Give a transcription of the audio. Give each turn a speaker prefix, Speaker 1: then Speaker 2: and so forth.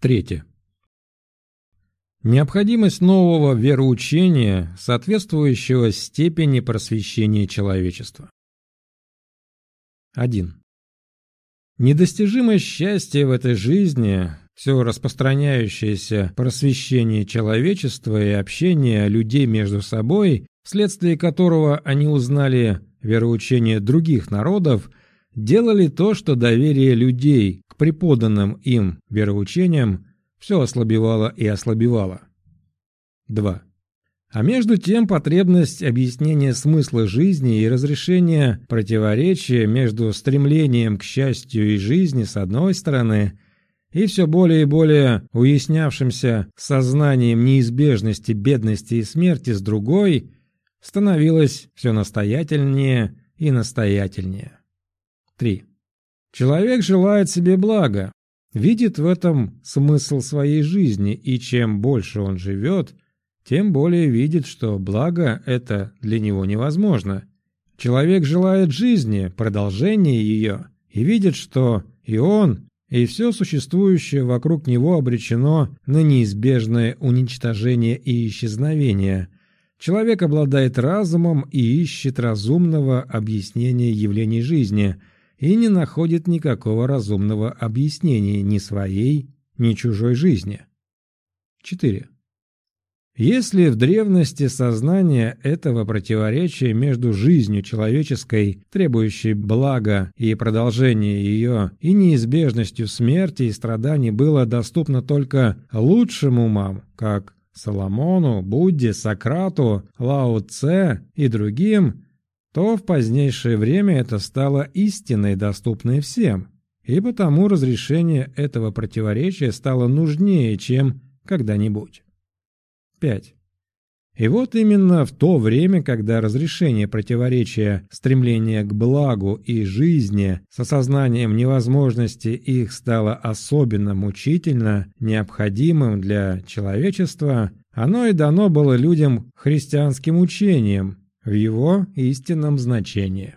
Speaker 1: Третье. Необходимость нового вероучения, соответствующего степени просвещения человечества. 1. Недостижимое счастье в этой жизни, все распространяющееся просвещение человечества и общение людей между собой, вследствие которого они узнали вероучение других народов, делали то, что доверие людей преподанным им вероучениям все ослабевало и ослабевало. 2. А между тем потребность объяснения смысла жизни и разрешения противоречия между стремлением к счастью и жизни с одной стороны и все более и более уяснявшимся сознанием неизбежности бедности и смерти с другой становилась все настоятельнее и настоятельнее. 3. Человек желает себе блага, видит в этом смысл своей жизни, и чем больше он живет, тем более видит, что благо это для него невозможно. Человек желает жизни, продолжения ее, и видит, что и он, и все существующее вокруг него обречено на неизбежное уничтожение и исчезновение. Человек обладает разумом и ищет разумного объяснения явлений жизни – и не находит никакого разумного объяснения ни своей, ни чужой жизни. 4. Если в древности сознание этого противоречия между жизнью человеческой, требующей блага и продолжения ее, и неизбежностью смерти и страданий было доступно только лучшим умам, как Соломону, Будде, Сократу, Лао Цэ и другим, то в позднейшее время это стало истиной, доступной всем, и потому разрешение этого противоречия стало нужнее, чем когда-нибудь. 5. И вот именно в то время, когда разрешение противоречия стремления к благу и жизни с осознанием невозможности их стало особенно мучительно необходимым для человечества, оно и дано было людям христианским учением, в его истинном значении.